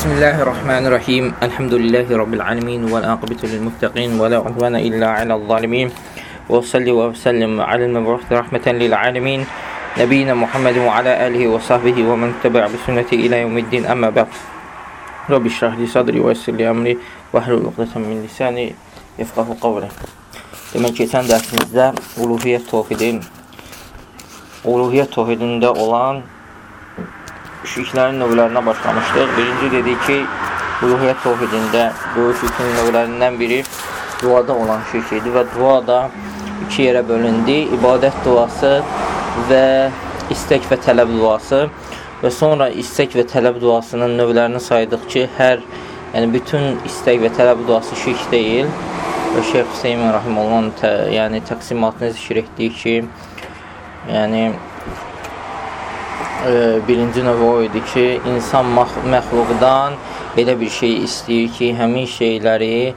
بسم الله الرحمن الرحيم الحمد لله رب العالمين والعاقبة للمتقين ولا عدوان إلا على الظالمين وصلي وسلم على المبعوث رحمة للعالمين نبينا محمد وعلى آله وصحبه ومن تبع بسنته إلى يوم الدين أما بعد رب اشرح لي صدري ويسر لي أمري واحلل عقدة من لساني يفقه قولي Demək, keçən dərsimizdə uluhiyyət tohidin, uluhiyyət tohidində olan şirklərin növlərinə başlamışdıq. Birinci dedik ki, uluhiyyət tohidində böyük şirkin növlərindən biri duada olan şirk idi və dua da iki yerə bölündü. İbadət duası və istək və tələb duası və sonra istək və tələb duasının növlərini saydıq ki, hər, yəni bütün istək və tələb duası şirk deyil və Şeyx Hüseyin Rahimullahın tə, yəni, təqsimatını zikr etdiyi ki, yəni birinci növ o idi ki, insan məxluqdan elə bir şey istəyir ki, həmin şeyləri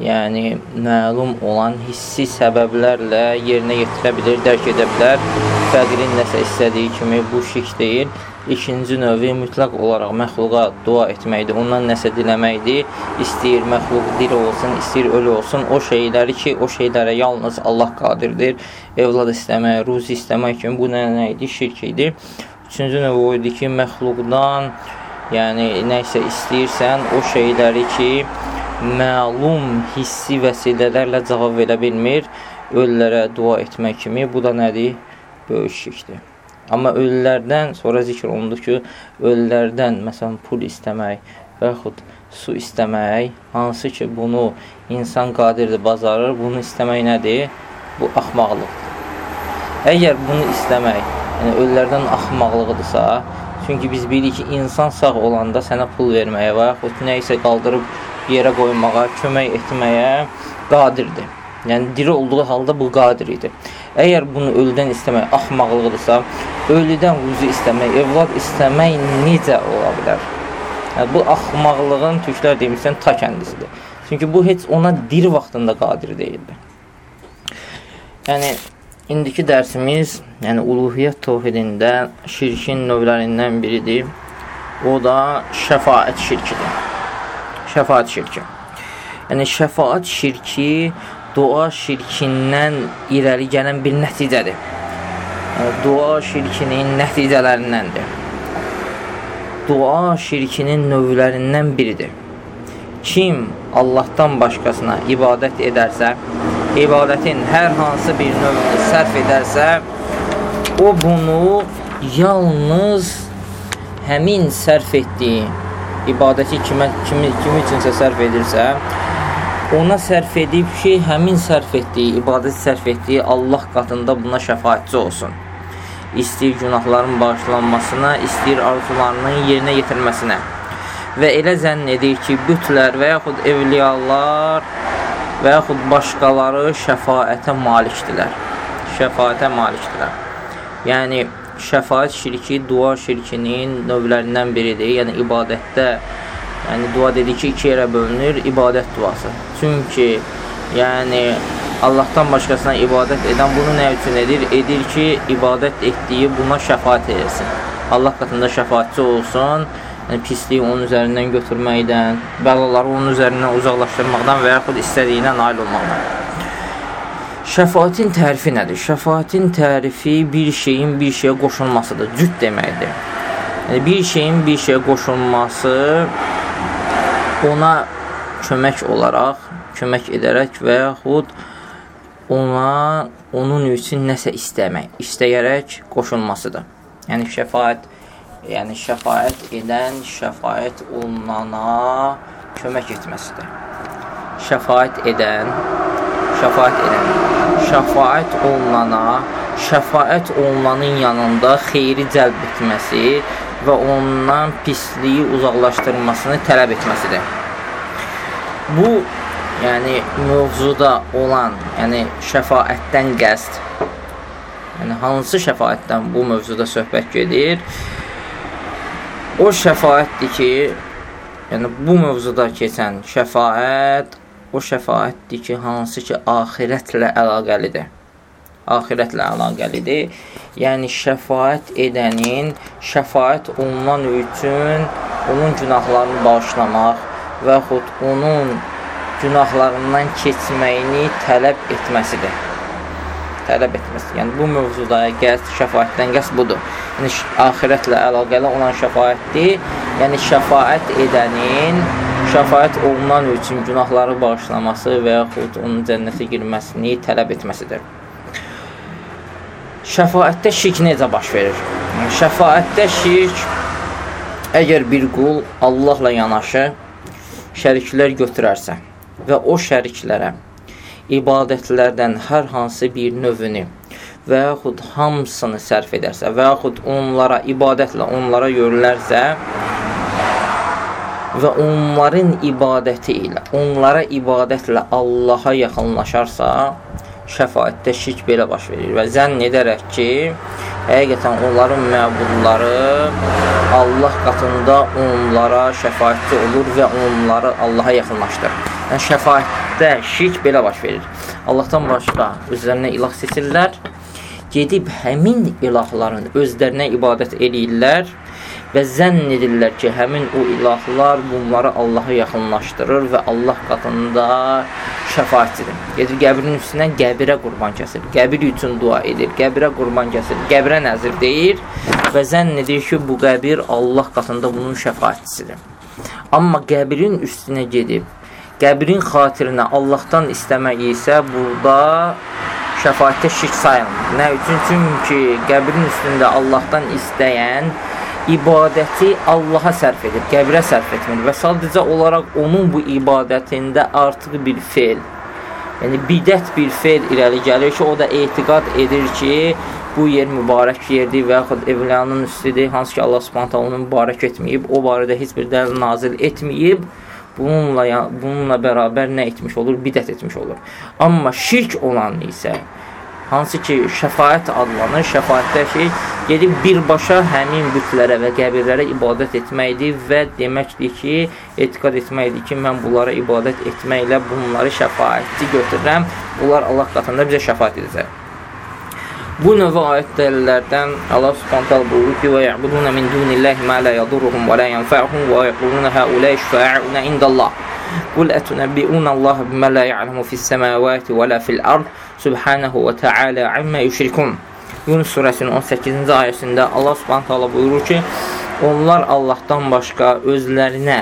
yəni məlum olan hissi səbəblərlə yerinə yetirə bilir, dərk edə bilər. Fəqrin nəsə istədiyi kimi bu şirk deyil. İkinci növü mütləq olaraq məxluqa dua etməkdir, ondan nəsə diləməkdir. İstəyir məxluq diri olsun, istəyir ölü olsun. O şeyləri ki, o şeylərə yalnız Allah qadirdir. Evlad istəmək, ruzi istəmək kimi bu nə, nə idi? Şirk idi. Üçüncü növ o idi ki, məxluqdan yəni nə isə istəyirsən, o şeyləri ki, məlum hissi vəsilələrlə cavab verə bilmir, ölülərə dua etmək kimi, bu da nədir? Böyük şirkdir. Amma ölülərdən sonra zikr olundu ki, ölülərdən məsələn pul istəmək və yaxud su istəmək, hansı ki bunu insan qadirdir, bacarır, bunu istəmək nədir? Bu axmaqlıqdır. Əgər bunu istəmək, yəni ölülərdən axmaqlığıdırsa, çünki biz bilirik ki, insan sağ olanda sənə pul verməyə və yaxud nə isə qaldırıb yerə qoymağa, kömək etməyə qadirdir. Yəni, diri olduğu halda bu qadir idi. Əgər bunu ölüdən istəmək axmaqlıqdırsa, ölüdən ruzi istəmək, evlad istəmək necə ola bilər? Yəni, bu axmaqlığın türklər demişsən ta kəndisidir. Çünki bu heç ona diri vaxtında qadir deyildi. Yəni, indiki dərsimiz, yəni uluhiyyət tohidində şirkin növlərindən biridir. O da şəfaət şirkidir. Şəfaət şirki. Yəni, şəfaət şirki dua şirkindən irəli gələn bir nəticədir. Dua şirkinin nəticələrindəndir. Dua şirkinin növlərindən biridir. Kim Allahdan başqasına ibadət edərsə, ibadətin hər hansı bir növünü sərf edərsə, o bunu yalnız həmin sərf etdiyi ibadəti kimə, kimi, kimi üçünsə sərf edirsə, ona sərf edib ki, həmin sərf etdiyi, ibadət sərf etdiyi Allah qatında buna şəfayətçi olsun. İstəyir günahların bağışlanmasına, istəyir arzularının yerinə yetirməsinə. Və elə zənn edir ki, bütlər və yaxud evliyalar və yaxud başqaları şəfayətə malikdirlər. Şəfayətə malikdirlər. Yəni, şəfayət şirki dua şirkinin növlərindən biridir. Yəni, ibadətdə Yəni dua dedik ki, iki yerə bölünür, ibadət duası. Çünki yəni Allahdan başqasına ibadət edən bunu nə üçün edir? Edir ki, ibadət etdiyi buna şəfaət etsin. Allah qatında şəfaatçi olsun, yəni pisliyi onun üzərindən götürməkdən, bəlaları onun üzərindən uzaqlaşdırmaqdan və yaxud istədiyinə nail olmaqdan. Şəfaatin tərifi nədir? Şəfaatin tərifi bir şeyin bir şeyə qoşulmasıdır, cüt deməkdir. Yəni, bir şeyin bir şeyə qoşulması ona kömək olaraq, kömək edərək və yaxud ona onun üçün nəsə istəmək, istəyərək qoşulmasıdır. Yəni şəfaət, yəni şəfaət edən, şəfaət olunana kömək etməsidir. Şəfaət edən, şəfaət edən, şəfaət olunana, şəfaət olunanın yanında xeyri cəlb etməsi və ondan pisliyi uzaqlaşdırmasını tələb etməsidir. Bu, yəni mövzuda olan, yəni şəfaətdən qəsd, yəni hansı şəfaətdən bu mövzuda söhbət gedir? O şəfaətdir ki, yəni bu mövzuda keçən şəfaət o şəfaətdir ki, hansı ki axirətlə əlaqəlidir. axirətlə əlaqəlidir. Yəni şəfaət edənin şəfaət olunan üçün onun günahlarını bağışlamaq və yaxud onun günahlarından keçməyini tələb etməsidir. Tələb etməsi. Yəni bu mövzuda qəsd şəfaətdən qəsd budur. Yəni axirətlə əlaqəli olan şəfaətdir. Yəni şəfaət edənin şəfaət olunan üçün günahları bağışlaması və yaxud onun cənnətə girməsini tələb etməsidir. Şəfaətdə şirk necə baş verir? Şəfaətdə şirk əgər bir qul Allahla yanaşı şəriklər götürərsə, və o şəriklərə ibadətlərdən hər hansı bir növünü və yaxud hamısını sərf edərsə və yaxud onlara ibadətlə onlara yönlərsə və onların ibadəti ilə, onlara ibadətlə Allaha yaxınlaşarsa, şəfaətdə şirk belə baş verir və zənn edərək ki, həqiqətən onların məbudları Allah qatında onlara şəfaətçi olur və onları Allaha yaxınlaşdırır. Yəni, şəfaətdə şirk belə baş verir. Allahdan başqa özlərinə ilah seçirlər, gedib həmin ilahların özlərinə ibadət eləyirlər və zənn edirlər ki, həmin o ilahlar bunları Allaha yaxınlaşdırır və Allah qatında şəfaətçidir. Gedir qəbrin üstünə qəbirə qurban kəsir. Qəbir üçün dua edir. Qəbirə qurban kəsir. Qəbirə nəzir deyir və zənn edir ki, bu qəbir Allah qatında bunun şəfaətçisidir. Amma qəbirin üstünə gedib qəbrin xatirinə Allahdan istəmək isə burada şəfaətdə şirk sayılmır. Nə üçün? Çünki qəbrin üstündə Allahdan istəyən ibadəti Allaha sərf edir, qəbrə sərf etmir və sadəcə olaraq onun bu ibadətində artıq bir feil, yəni bidət bir feil irəli gəlir ki, o da etiqad edir ki, bu yer mübarək yerdir və yaxud evliyanın üstüdür, hansı ki Allah subhanətə onu mübarək etməyib, o barədə heç bir dəlil nazil etməyib, bununla, bununla bərabər nə etmiş olur? Bidət etmiş olur. Amma şirk olan isə hansı ki şəfaət adlanır. Şəfaətdə ki, gedib birbaşa həmin bütlərə və qəbirlərə ibadət etməkdir və deməkdir ki, etiqad etməkdir ki, mən bunlara ibadət etməklə bunları şəfaətçi götürürəm. Bunlar Allah qatında bizə şəfaət edəcək. Bu növ ayət dəlillərdən Allah Subhanahu taala buyurur ki: "Və ya'buduna min dunillahi ma la yadurruhum və la yanfa'uhum və yaquluna haula'i şefa'una indallah." Qul ətunəbbi'una Allah bimə la ya'lamu fis-semawati və la fil-ard Subhanahu və Teala amma yüşrikun. Yunus surəsinin 18-ci ayəsində Allah Subhanahu taala buyurur ki, onlar Allahdan başqa özlərinə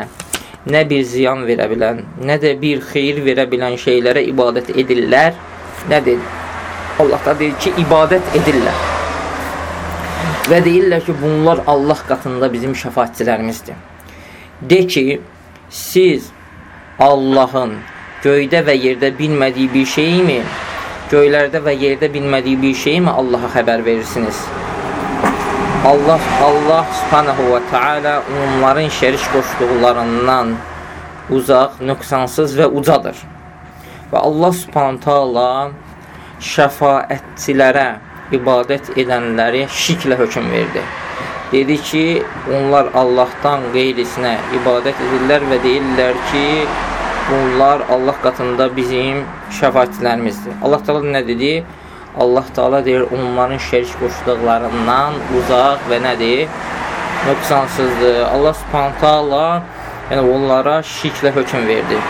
nə bir ziyan verə bilən, nə də bir xeyir verə bilən şeylərə ibadət edirlər. Nədir? Allah da deyir ki, ibadət edirlər. Və deyirlər ki, bunlar Allah qatında bizim şəfaatçilərimizdir. De ki, siz Allahın göydə və yerdə bilmədiyi bir şeyimi göylərdə və yerdə bilmədiyi bir şeyi mi Allaha xəbər verirsiniz? Allah, Allah subhanahu və teala onların şərik qoşduqlarından uzaq, nöqsansız və ucadır. Və Allah subhanahu teala şəfaətçilərə, ibadət edənləri şirklə hökum verdi. Dedi ki, onlar Allahdan qeyrisinə ibadət edirlər və deyirlər ki, bunlar Allah qatında bizim şəfaətçilərimizdir. Allah Taala nə dedi? Allah Taala deyir, onların şərik qoşduqlarından uzaq və nədir? Nöqsansızdır. Allah Subhanahu taala yəni onlara şirklə hökm verdi.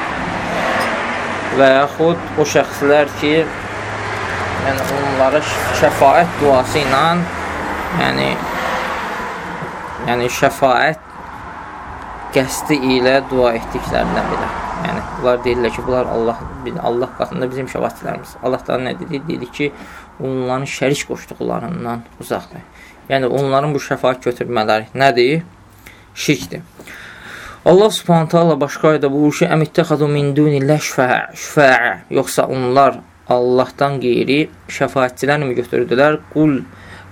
Və yaxud o şəxslər ki, yəni onlara şəfaət duası ilə yəni yəni şəfaət qəsdi ilə dua etdiklərindən belə. Yəni, bunlar deyirlər ki, bunlar Allah, Allah qatında bizim şəfatçilərimiz. Allah da nə dedi? Dedi ki, onların şərik qoşduqlarından uzaqdır. Yəni, onların bu şəfaat götürmələri nədir? Şirkdir. Allah subhanətə Allah başqa ayda buyurur ki, əmittəxadu min dunillə şüfəə, yoxsa onlar Allahdan qeyri şəfaatçilərmi götürdülər? Qul,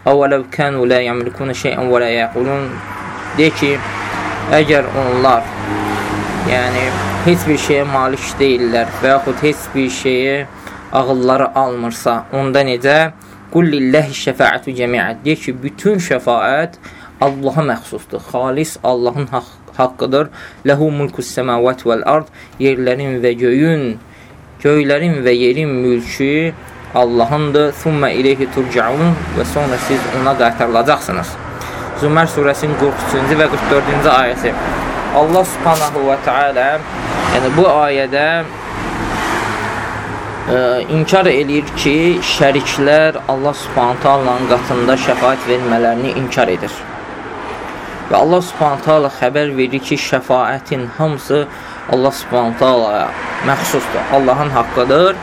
əvvələv kənu lə yəmlikunə şeyən və lə yəqulun, de ki, əgər onlar, yəni, heç bir şeyə malik deyirlər və yaxud heç bir şeyə ağılları almırsa, onda necə? Qul lilləhi şəfaətü cəmiət. Deyir ki, bütün şəfaət Allaha məxsusdur. Xalis Allahın haqq haqqıdır. Ləhu mulkus səmavət vəl ard. Yerlərin və göyün, göylərin və yerin mülkü Allahındır. Thumma ileyhi turcaun və sonra siz ona qaytarılacaqsınız. Zümər surəsinin 43-cü və 44-cü ayəsi. Allah subhanahu və teala yəni bu ayədə ə, inkar eləyir ki, şəriklər Allah subhanahu taalanın qatında şəfaət vermələrini inkar edir. Və Allah subhanahu taala xəbər verir ki, şəfaətin hamısı Allah subhanahu taalaya məxsusdur. Allahın haqqıdır.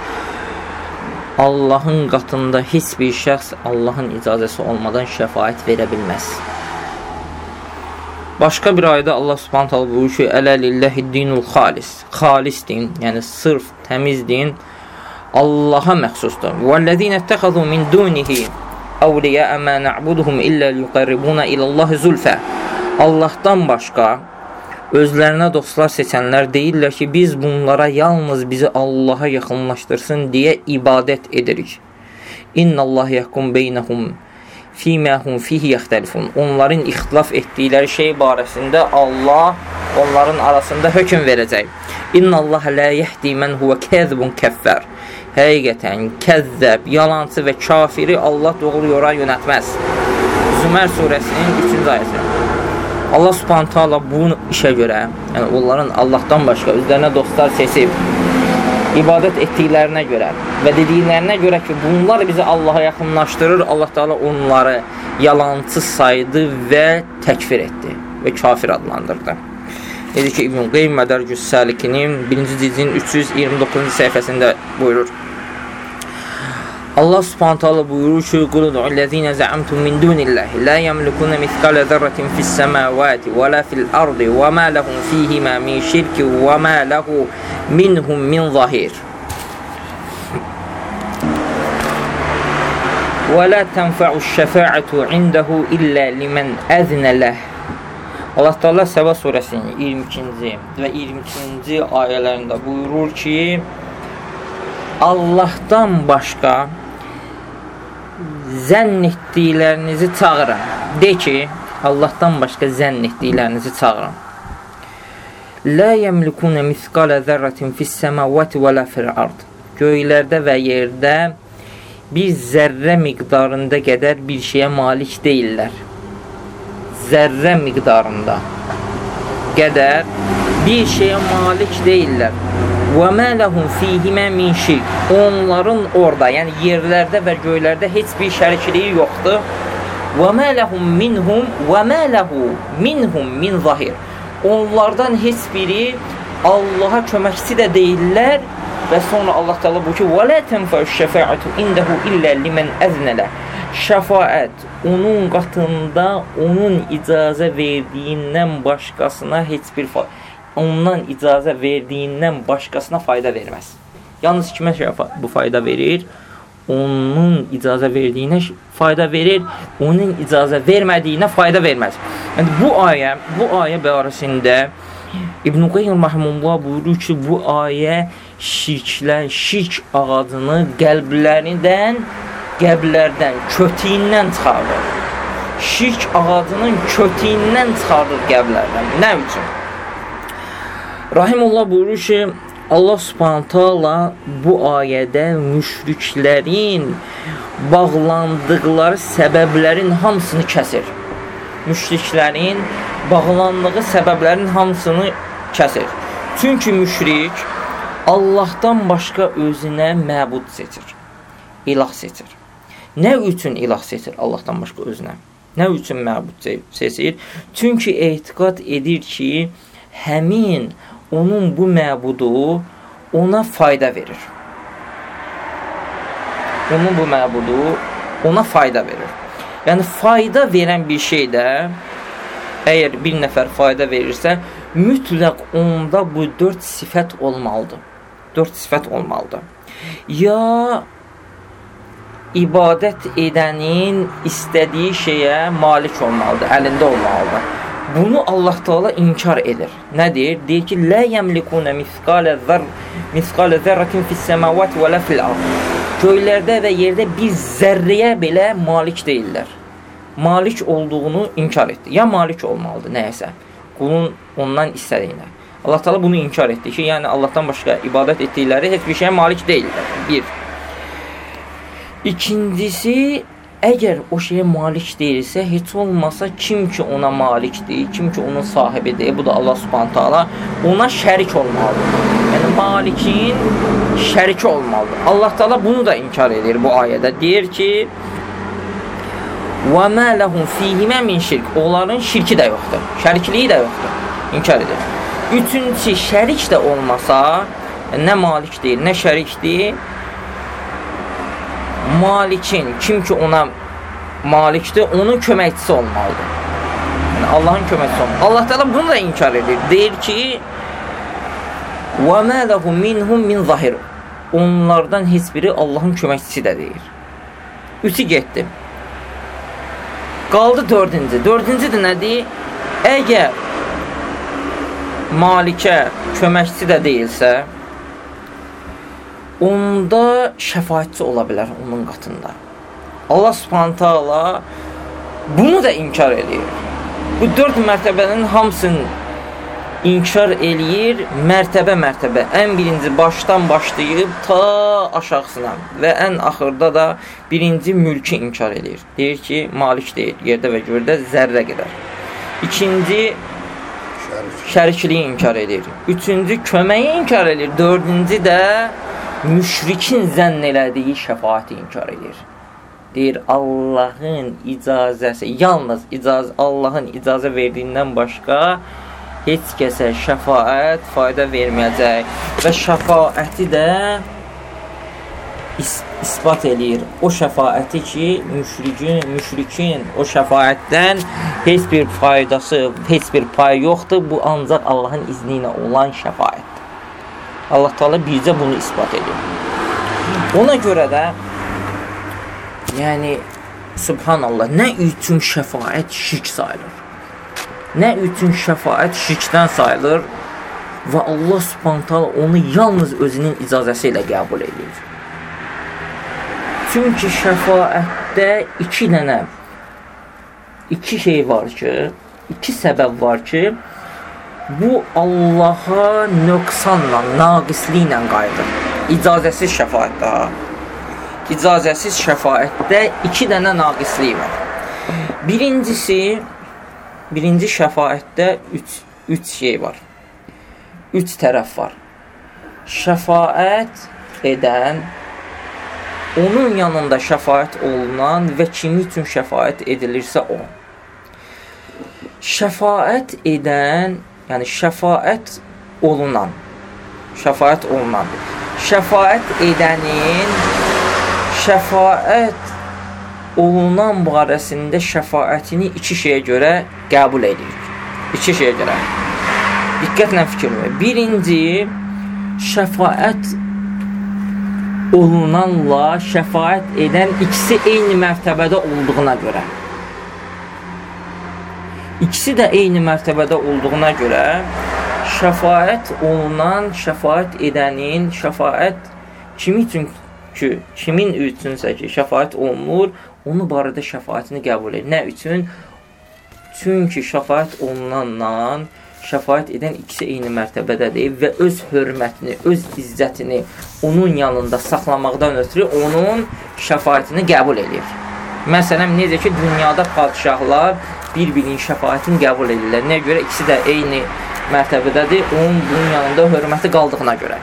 Allahın qatında heç bir şəxs Allahın icazəsi olmadan şəfaət verə bilməz. Başqa bir ayda Allah Subhanahu taala buyurur ki: "Ələ lillahi dinul xalis." Xalis din, yəni sırf, təmiz din Allaha məxsusdur. "Vellezina ittaxazu min dunihi awliya ma na'buduhum illa liyuqarribuna ila Allah zulfa." Allahdan başqa özlərinə dostlar seçənlər deyirlər ki, biz bunlara yalnız bizi Allaha yaxınlaşdırsın deyə ibadət edirik. İnnallah yahkum beynəhum fīmə hum fihi yaxtəlifun. Onların ixtilaf etdikləri şey barəsində Allah onların arasında hökm verəcək. İnnallah la yehdi men huve kəzbun kəffər. Həqiqətən kəzzəb, yalancı və kafiri Allah doğru yola yönətməz. Zümər surəsinin 3-cü ayəsi. Allah subhanət hala bu işə görə, yəni onların Allahdan başqa özlərinə dostlar seçib, ibadət etdiklərinə görə və dediklərinə görə ki, bunlar bizi Allaha yaxınlaşdırır, Allah Taala onları yalancı saydı və təkfir etdi və kafir adlandırdı. Dedi ki, İbn Qeym Mədərcüs Səlikinin 1-ci cildin 329-cu səhifəsində buyurur. Allah subhanahu taala buyurur ki: "Qul ud'ullezine za'amtum min dunillahi la yamlikuna miskale zerratin fis semawati ve la fil ardi ve ma lahum fihima min şirki ve ma lahu minhum min zahir." ولا تنفع الشفاعة عنده إلا لمن أذن له Allah Teala Səba surəsinin 22-ci və 23-ci ayələrində buyurur ki, Allahdan başqa zənn etdiklərinizi çağırın. De ki, Allahdan başqa zənn etdiklərinizi çağırın. La yemlikuna miskala zərratin fis semavati və la fil ard. Göylərdə və yerdə bir zərrə miqdarında qədər bir şeyə malik deyillər. Zərrə miqdarında qədər bir şeyə malik deyillər. Və mə ləhum fīhimə min şirk. Onların orada, yəni yerlərdə və göylərdə heç bir şərikliyi yoxdur. Və mə ləhum minhum və mə ləhu minhum min zahir. Onlardan heç biri Allaha köməkçi də deyirlər və sonra Allah Teala bu ki: "Və la tenfa'u şefaatu indehu illa limen əznələ." Şəfaət onun qatında onun icazə verdiyindən başqasına heç bir fayda ondan icazə verdiyindən başqasına fayda verməz. Yalnız kimə bu fayda verir? Onun icazə verdiyinə fayda verir, onun icazə vermədiyinə fayda verməz. Yəni bu ayə, bu ayə barəsində İbn Qayyim rahimehullah buyurur ki, bu ayə şirklər, şirk ağacını qəlblərindən, qəblərdən, kötüyündən çıxardır. Şirk ağacının kötüyündən çıxardır qəblərdən. Nə üçün? Rahimullah buyurur ki, Allah subhanətəala bu ayədə müşriklərin bağlandıqları səbəblərin hamısını kəsir. Müşriklərin bağlandığı səbəblərin hamısını kəsir. Çünki müşrik Allahdan başqa özünə məbud seçir. İlah seçir. Nə üçün ilah seçir Allahdan başqa özünə? Nə üçün məbud seçir? Çünki etiqad edir ki, həmin onun bu məbudu ona fayda verir. Onun bu məbudu ona fayda verir. Yəni, fayda verən bir şey də, əgər bir nəfər fayda verirsə, mütləq onda bu dörd sifət olmalıdır. Dörd sifət olmalıdır. Ya ibadət edənin istədiyi şeyə malik olmalıdır, əlində olmalıdır. Bunu Allah Teala inkar edir. Nə deyir? Deyir ki, "Lə yemlikuna misqalə zər misqalə zərratin fis semavati və la fil ard." Göylərdə və yerdə bir zərrəyə belə malik deyillər. Malik olduğunu inkar etdi. Ya malik olmalıdır nəyəsə. Qulun ondan istədiyinə. Allah Teala bunu inkar etdi ki, yəni Allahdan başqa ibadət etdikləri heç bir şeyə malik deyillər. Bir. İkincisi, əgər o şeyə malik deyilsə, heç olmasa kim ki ona malikdir, kim ki onun sahibidir, bu da Allah Subhanahu taala ona şərik olmalıdır. Yəni malikin şəriki olmalıdır. Allah Taala bunu da inkar edir bu ayədə. Deyir ki: "Və mə lehum fihimə min şirk." Onların şirki də yoxdur. Şərikliyi də yoxdur. İnkar edir. Üçüncü şərik də olmasa, nə malik deyil, nə şərikdir, malikin, kim ki ona malikdir, onun köməkçisi olmalıdır. Yəni, Allahın köməkçisi olmalıdır. Allah təala bunu da inkar edir. Deyir ki, وَمَا لَهُ مِنْهُمْ مِنْ ظَهِرُ Onlardan heç biri Allahın köməkçisi də deyir. Üçü getdi. Qaldı dördüncü. Dördüncü də nədir? Əgər malikə köməkçisi də deyilsə, onda şəfaətçi ola bilər onun qatında. Allah Subhanahu taala bunu da inkar edir. Bu 4 mərtəbənin hamısını inkar eləyir, mərtəbə-mərtəbə. Ən birinci başdan başlayıb ta aşağısına və ən axırda da birinci mülki inkar edir. Deyir ki, malik deyil, yerdə və göydə zərrə qədər. İkinci şərikliyi inkar edir. Üçüncü köməyi inkar edir. Dördüncü də müşrikin zənn elədiyi şəfaəti inkar edir. Deyir, Allahın icazəsi, yalnız icaz Allahın icazə verdiyindən başqa heç kəsə şəfaət fayda verməyəcək və şəfaəti də is isbat eləyir. O şəfaəti ki, müşrikin, müşrikin o şəfaətdən heç bir faydası, heç bir pay yoxdur. Bu ancaq Allahın izni ilə olan şəfaət. Allah Taala bircə bunu isbat edir. Ona görə də yəni subhanallah nə üçün şəfaət şirk sayılır? Nə üçün şəfaət şirkdən sayılır və Allah Subhanahu taala onu yalnız özünün icazəsi ilə qəbul edir. Çünki şəfaətdə iki dənə iki şey var ki, iki səbəb var ki, bu Allaha nöqsanla, naqisliklə qayıdır. İcazəsiz şəfaətdə. İcazəsiz şəfaətdə iki dənə naqislik var. Birincisi, birinci şəfaətdə üç, üç şey var. Üç tərəf var. Şəfaət edən, onun yanında şəfaət olunan və kimi üçün şəfaət edilirsə o. Şəfaət edən yəni şəfaət olunan, şəfaət olunan, şəfaət edənin şəfaət olunan barəsində şəfaətini iki şeyə görə qəbul edir. İki şeyə görə. Diqqətlə fikir verin. Birinci, şəfaət olunanla şəfaət edən ikisi eyni mərtəbədə olduğuna görə. İkisi də eyni mərtəbədə olduğuna görə şəfaət olunan, şəfaət edənin, şəfaət kimi üçün ki, kimin üçünsə ki, şəfaət olunur, onu barədə şəfaətini qəbul edir. Nə üçün? Çünki şəfaət olunanla şəfaət edən ikisi eyni mərtəbədədir və öz hörmətini, öz izzətini onun yanında saxlamaqdan ötürü onun şəfaətini qəbul edir. Məsələn, necə ki, dünyada padişahlar bir-birinin şəfaətini qəbul edirlər. Nəyə görə? İkisi də eyni mərtəbədədir, onun bunun yanında hörməti qaldığına görə.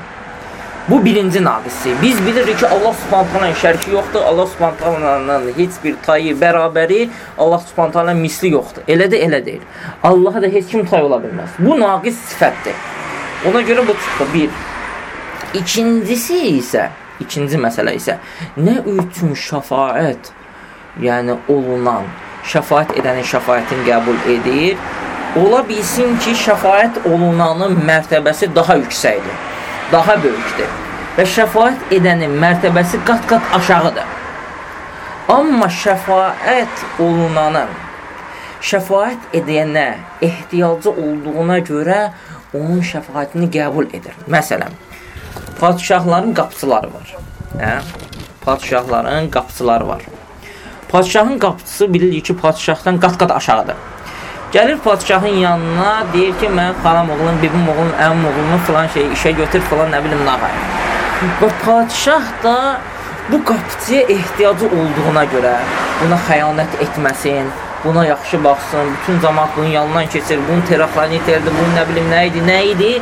Bu birinci naqisi. Biz bilirik ki, Allah Subhanahu şəriki yoxdur. Allah Subhanahu heç bir tayı, bərabəri, Allah Subhanahu misli yoxdur. Elə də elə deyil. Allaha da heç kim tay ola bilməz. Bu naqis sifətdir. Ona görə bu çıxdı. Bir. İkincisi isə, ikinci məsələ isə nə üçün şəfaət, yəni olunan şəfaət edənin şəfaətini qəbul edir. Ola bilsin ki, şəfaət olunanın mərtəbəsi daha yüksəkdir, daha böyükdür və şəfaət edənin mərtəbəsi qat-qat aşağıdır. Amma şəfaət olunanın şəfaət edənə ehtiyacı olduğuna görə onun şəfaətini qəbul edir. Məsələn, padişahların qapıçıları var. Hə? Padişahların qapıçıları var. Padişahın qapıçısı bilir ki, padişahdan qat-qat aşağıdır. Gəlir padişahın yanına, deyir ki, mən xalam oğlum, bibim oğlum, əmim oğlumu filan şey işə götür, filan nə bilim, nağay. Və padişah da bu qapıçıya ehtiyacı olduğuna görə buna xəyanət etməsin, buna yaxşı baxsın, bütün cəmaat bunun yanından keçir, bunun teraxlaniterdir, bunun nə bilim nə idi, nə idi,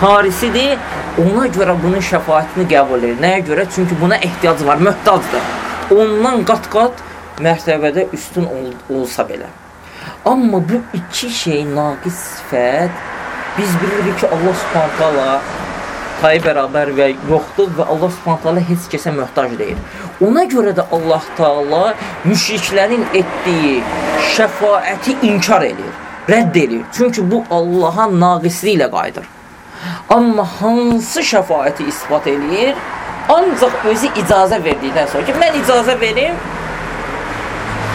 harisidir, ona görə bunun şəfaətini qəbul edir. Nəyə görə? Çünki buna ehtiyacı var, möhtacdır. Ondan qat-qat mərtəbədə üstün ol olsa belə. Amma bu iki şey naqis sifət biz bilirik ki, Allah Subhanahu taala tayı bərabər və yoxdur və Allah Subhanahu taala heç kəsə möhtac deyil. Ona görə də Allah Taala müşriklərin etdiyi şəfaəti inkar edir, rədd edir. Çünki bu Allaha naqisliyi ilə qayıdır. Amma hansı şəfaəti isbat eləyir? Ancaq özü icazə verdikdən sonra ki, mən icazə verim,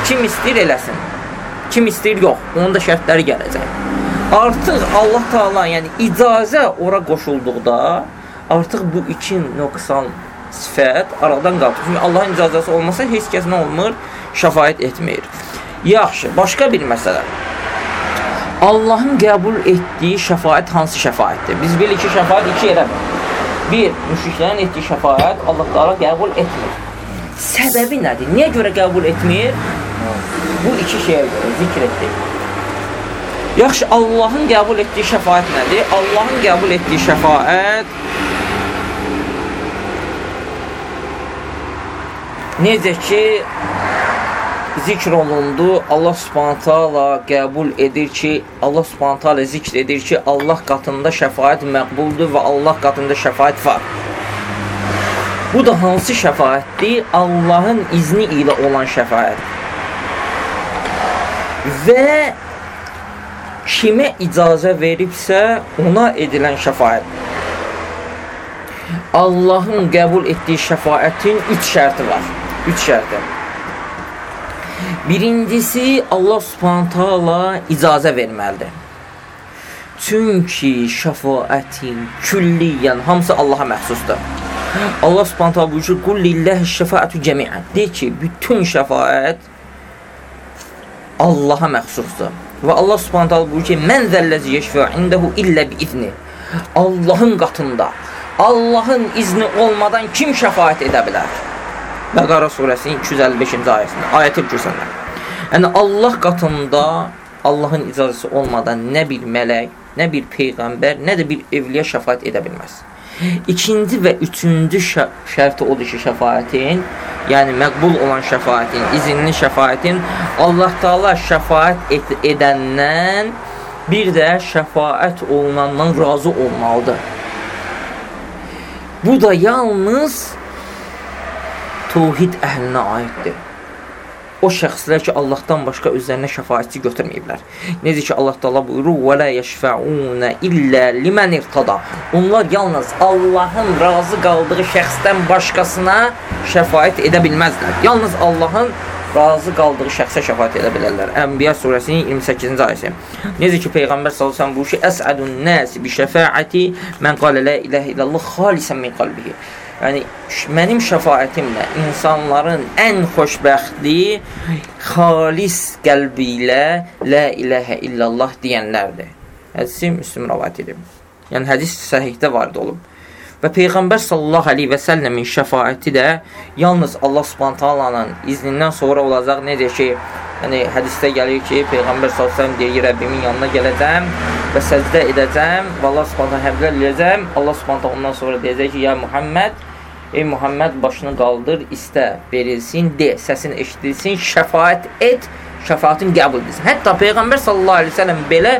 kim istəyir eləsin. Kim istəyir yox. Onun da şərtləri gələcək. Artıq Allah Taala, yəni icazə ora qoşulduqda, artıq bu iki nöqsan sifət aradan qalxır. Çünki Allahın icazəsi olmasa heç kəs nə olmur? Şəfaət etmir. Yaxşı, başqa bir məsələ. Allahın qəbul etdiyi şəfaət hansı şəfaətdir? Biz bilirik ki, şəfaət iki yerə Bir, müşriklərin etdiyi şəfaət Allah Taala qəbul etmir. Səbəbi nədir? Niyə görə qəbul etmir? Bu iki şeyə görə zikr etdik. Yaxşı, Allahın qəbul etdiyi şəfaət nədir? Allahın qəbul etdiyi şəfaət Necə ki, zikr olundu, Allah subhanət hala qəbul edir ki, Allah subhanət hala zikr edir ki, Allah qatında şəfayət məqbuldur və Allah qatında şəfayət var. Bu da hansı şəfayətdir? Allahın izni ilə olan şəfayət. Və kimə icazə veribsə, ona edilən şəfayət. Allahın qəbul etdiyi şəfayətin üç şərti var. Üç şərti. Birincisi, Allah subhanətə ala icazə verməlidir. Çünki şəfaətin külliyyən hamısı Allaha məxsusdur. Allah subhanətə ala buyurur, Qul lilləhi şəfaətü cəmiən. Deyir ki, bütün şəfaət Allaha məxsusdur. Və Allah subhanətə ala buyurur ki, Mən zəlləzi yeşfə indəhu illə bi izni. Allahın qatında, Allahın izni olmadan kim şəfaət edə bilər? Bəqara surəsinin 255-ci ayəsində, ayəti kürsəndə. Yəni, Allah qatında Allahın icazəsi olmadan nə bir mələk, nə bir peyğəmbər, nə də bir evliyə şəfaət edə bilməz. İkinci və üçüncü şərti odur ki, şəfaətin, yəni məqbul olan şəfaətin, izinli şəfaətin Allah Taala şəfaət et edəndən bir də şəfaət olunandan razı olmalıdır. Bu da yalnız tövhid əhlinə aiddir. O şəxslər ki, Allahdan başqa özlərinə şəfaətçi götürməyiblər. Necə ki, Allah Taala buyurur: "Və la yeşfa'una illə limen irtada." Onlar yalnız Allahın razı qaldığı şəxsdən başqasına şəfaət edə bilməzlər. Yalnız Allahın razı qaldığı şəxsə şəfaət edə bilərlər. Ənbiya surəsinin 28-ci ayəsi. Necə ki Peyğəmbər sallallahu əleyhi və səlləm buyurur: "Əs'adun nas bi şəfaəti men qala la ilahe illallah xalisan min qalbihi." Yəni mənim şəfaətimlə insanların ən xoşbəxtliyi xalis qəlbi ilə la ilahə illallah deyənlərdir. Hədisi Müslim rivayet edib. Yəni hədis səhihdə varid olub. Və Peyğəmbər sallallahu əleyhi və səlləmin şəfaəti də yalnız Allah Subhanahu taalanın iznindən sonra olacaq. Necə ki, yəni hədisdə gəlir ki, Peyğəmbər sallallahu əleyhi və səlləm deyir, Rəbbimin yanına gələcəm və səcdə edəcəm və Allah Subhanahu həmdə eləyəcəm. Allah Subhanahu ondan sonra deyəcək ki, ya Muhammed, ey Muhammed başını qaldır, istə, verilsin, de, səsin eşidilsin, şəfaət et, şəfaətin qəbul edilsin. Hətta Peyğəmbər sallallahu əleyhi və səlləm belə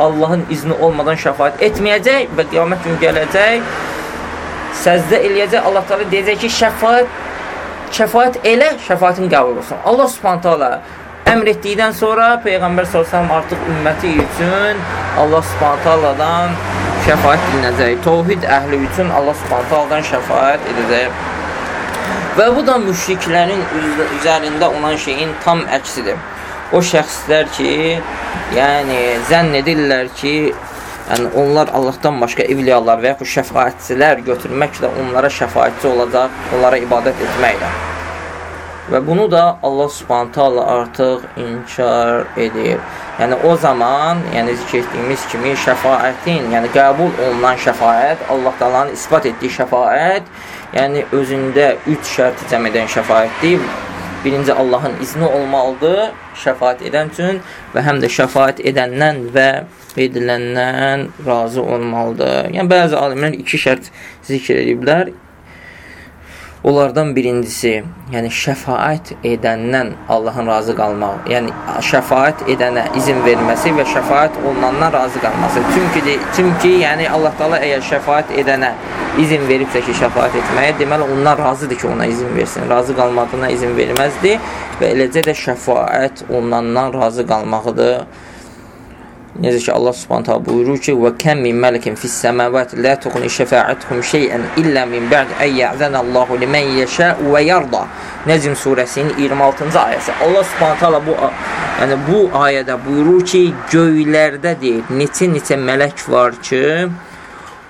Allahın izni olmadan şəfaət etməyəcək və qiyamət günü gələcək səzdə eləyəcək, Allah Teala deyəcək ki, şəfaət şəfaət elə, şəfaətin qəbul olsun. Allah Subhanahu taala əmr etdikdən sonra peyğəmbər sallallahu artıq ümməti üçün Allah Subhanahu taaladan şəfaət dilinəcək. Təvhid əhli üçün Allah Subhanahu taaladan şəfaət edəcək. Və bu da müşriklərin üzərində olan şeyin tam əksidir. O şəxslər ki, yəni zənn edirlər ki, yəni onlar Allahdan başqa evliyalar və yaxud şəfaətçilər götürməklə onlara şəfaətçi olacaq, onlara ibadət etməklə. Və bunu da Allah Subhanahu taala artıq inkar edir. Yəni o zaman, yəni zikr etdiyimiz kimi şəfaətin, yəni qəbul olunan şəfaət, Allah Taala'nın isbat etdiyi şəfaət, yəni özündə 3 şərti cəm edən şəfaətdir. Birinci Allahın izni olmalıdır şəfaət edən üçün və həm də şəfaət edəndən və ediləndən razı olmalıdır. Yəni bəzi alimlər iki şərt zikr ediblər. Onlardan birincisi, yəni şəfaət edəndən Allahın razı qalmaq, yəni şəfaət edənə izin verməsi və şəfaət olunandan razı qalması. Çünki çünki yəni Allah Taala əgər şəfaət edənə izin veribsə ki, şəfaət etməyə, deməli ondan razıdır ki, ona izin versin. Razı qalmadığına izin verməzdi və eləcə də şəfaət olunandan razı qalmağıdır. Necə ki Allah Subhanahu taala buyurur ki: "Və kam min mələkin fis-semavati la tughni şəfaətuhum şey'an illə min ba'd an ya'zanallahu limen yasha və yarda." Necm surəsinin 26-cı ayəsi. Allah Subhanahu taala bu yəni bu ayədə buyurur ki, göylərdə deyir, neçə-neçə mələk var ki,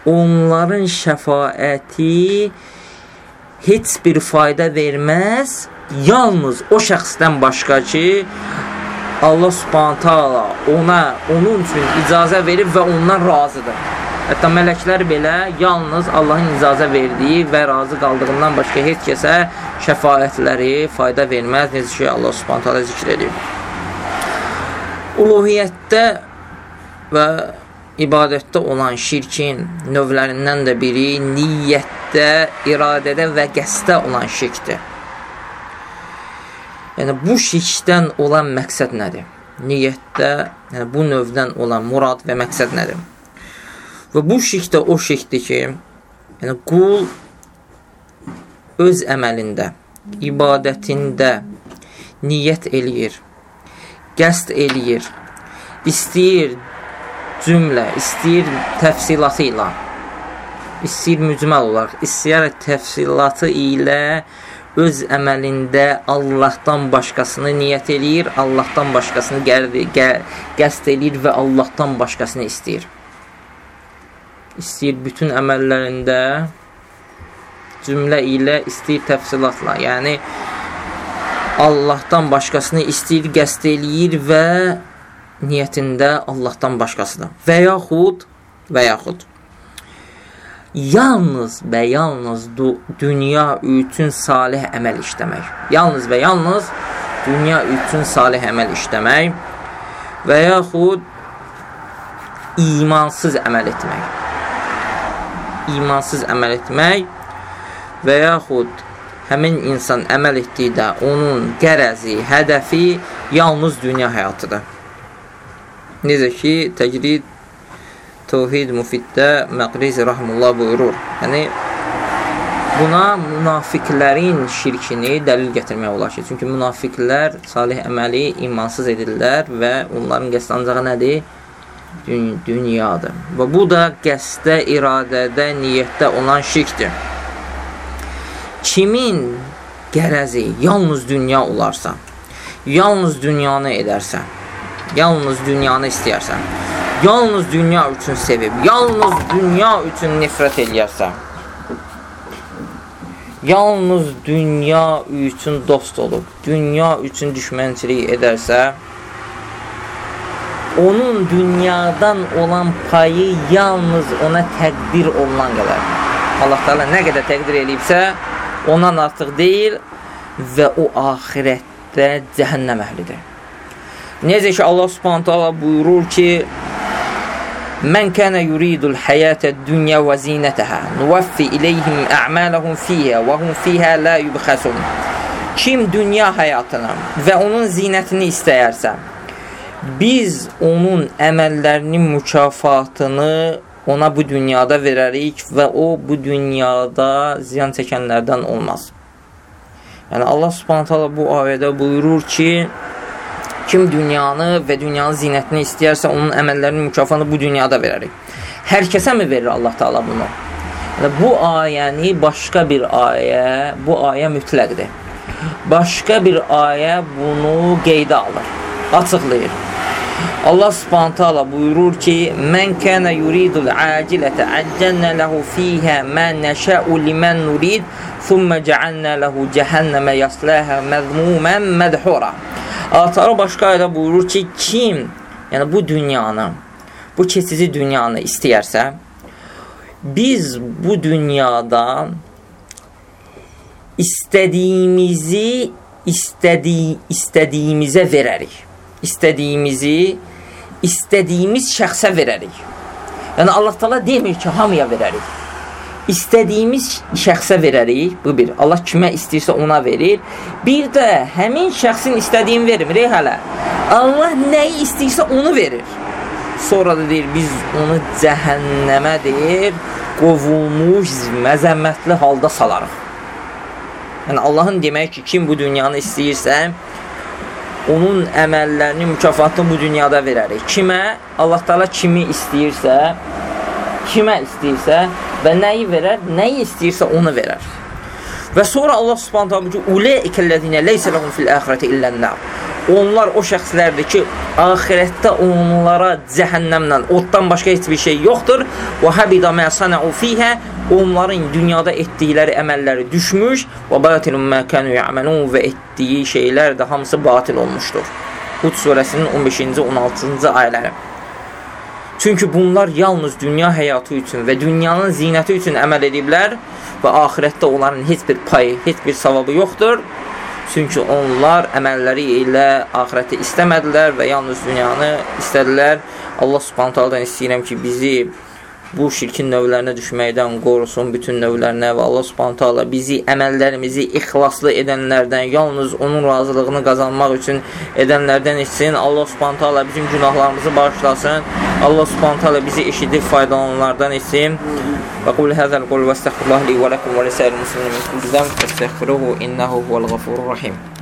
onların şəfaəti heç bir fayda verməz, yalnız o şəxsdən başqa ki, Allah subhanə taala ona, onun üçün icazə verib və ondan razıdır. Hətta mələklər belə yalnız Allahın icazə verdiyi və razı qaldığından başqa heç kəsə şəfayətləri fayda verməz. Necə ki, Allah subhanə taala zikr edir. Uluhiyyətdə və ibadətdə olan şirkin növlərindən də biri niyyətdə, iradədə və qəsdə olan şirkdir. Yəni, bu şirkdən olan məqsəd nədir? Niyyətdə, yəni bu növdən olan murad və məqsəd nədir? Və bu şirkdə o şirkdir ki, yəni qul öz əməlində, ibadətində niyyət eləyir, qəst eləyir, istəyir cümlə, istəyir təfsilatı ilə, istəyir mücməl olaraq, istəyir təfsilatı ilə öz əməlində Allahdan başqasını niyyət eləyir, Allahdan başqasını qəst eləyir və Allahdan başqasını istəyir. İstəyir bütün əməllərində cümlə ilə, istəyir təfsilatla. Yəni, Allahdan başqasını istəyir, qəst eləyir və niyyətində Allahdan başqasıdır. Və yaxud, və yaxud yalnız və yalnız dünya üçün salih əməl işləmək. Yalnız və yalnız dünya üçün salih əməl işləmək və yaxud imansız əməl etmək. İmansız əməl etmək və yaxud həmin insan əməl etdikdə onun qərəzi, hədəfi yalnız dünya həyatıdır. Necə ki, təcrid Tövhid Mufiddə Məqrizi Rahmullah buyurur. Yəni, buna münafiqlərin şirkini dəlil gətirmək olar ki, çünki münafiqlər salih əməli imansız edirlər və onların qəsd ancağı nədir? Dün dünyadır. Və bu da qəsdə, iradədə, niyyətdə olan şirkdir. Kimin qərəzi yalnız dünya olarsa, yalnız dünyanı edərsə, yalnız dünyanı istəyərsən, yalnız dünya üçün sevib, yalnız dünya üçün nifrət eləyərsən, yalnız dünya üçün dost olub, dünya üçün düşmənçilik edərsə, onun dünyadan olan payı yalnız ona təqdir olunan qədər. Allah Teala nə qədər təqdir eləyibsə, ondan artıq deyil və o axirətdə cəhənnəm əhlidir. Necə ki, Allah subhanət hala buyurur ki, Mən kənə yuridul həyətə dünya və zinətəhə nuvəffi iləyhim ə'mələhum fiyhə və hum fiyhə la yubxəsun. Kim dünya həyatını və onun zinətini istəyərsə, biz onun əməllərinin mükafatını ona bu dünyada verərik və o bu dünyada ziyan çəkənlərdən olmaz. Yəni Allah Subhanahu taala bu ayədə buyurur ki, Kim dünyanı və dünyanın zinətini istəyərsə, onun əməllərinin mükafatını bu dünyada verərik. Hər kəsə mi verir Allah Taala bunu? Yəni, bu ayəni başqa bir ayə, bu ayə mütləqdir. Başqa bir ayə bunu qeydə alır, açıqlayır. Allah Subhanahu taala buyurur ki: "Men kana yuridul acilete accelna lehu fiha ma neşa'u limen nurid, thumma cealna lehu cehenneme yaslaha mezmumen medhura." Allah Teala başqa ayədə buyurur ki, kim, yəni bu dünyanı, bu keçici dünyanı istəyərsə, biz bu dünyada istədiyimizi istədiy istədiyimizə verərik. İstədiyimizi istədiyimiz şəxsə verərik. Yəni Allah Taala demir ki, hamıya verərik. İstədiyimiz şəxsə verərik. Bu bir. Allah kimə istəyirsə ona verir. Bir də həmin şəxsin istədiyini vermir hələ. Allah nəyi istəyirsə onu verir. Sonra da deyir biz onu cəhənnəmə deyir, qovulmuş, məzəmmətli halda salarıq. Yəni Allahın demək ki, kim bu dünyanı istəyirsə, onun əməllərini, mükafatını bu dünyada verərik. Kimə? Allah Taala kimi istəyirsə, kimə istəyirsə və nəyi verər? Nəyi istəyirsə onu verər. Və sonra Allah Subhanahu taala buyurur: "Ulaikellezine leysa lahum fil ahireti illan-nar." Onlar o şəxslərdir ki, axirətdə onlara cəhənnəmlə, oddan başqa heç bir şey yoxdur. Və habida ma sana'u fiha onların dünyada etdikləri əməlləri düşmüş və batilun ma kanu ya'malun və etdiyi şeylər də hamısı batil olmuşdur. Hud surəsinin 15-ci 16-cı ayələri. Çünki bunlar yalnız dünya həyatı üçün və dünyanın zinəti üçün əməl ediblər və axirətdə onların heç bir payı, heç bir savabı yoxdur. Çünki onlar əməlləri ilə axirəti istəmədilər və yalnız dünyanı istədilər. Allah Subhanahu taala'dan istəyirəm ki, bizi bu şirkin növlərinə düşməkdən qorusun bütün növlərinə və Allah Subhanahu taala bizi əməllərimizi ixlaslı edənlərdən, yalnız onun razılığını qazanmaq üçün edənlərdən etsin. Allah Subhanahu taala bizim günahlarımızı bağışlasın. Allah Subhanahu taala bizi eşidib faydalananlardan etsin. Və qul hadzal qul və estəğfirullah li və lakum və lisa'il muslimin min kulli zəm huvel gafurur rahim.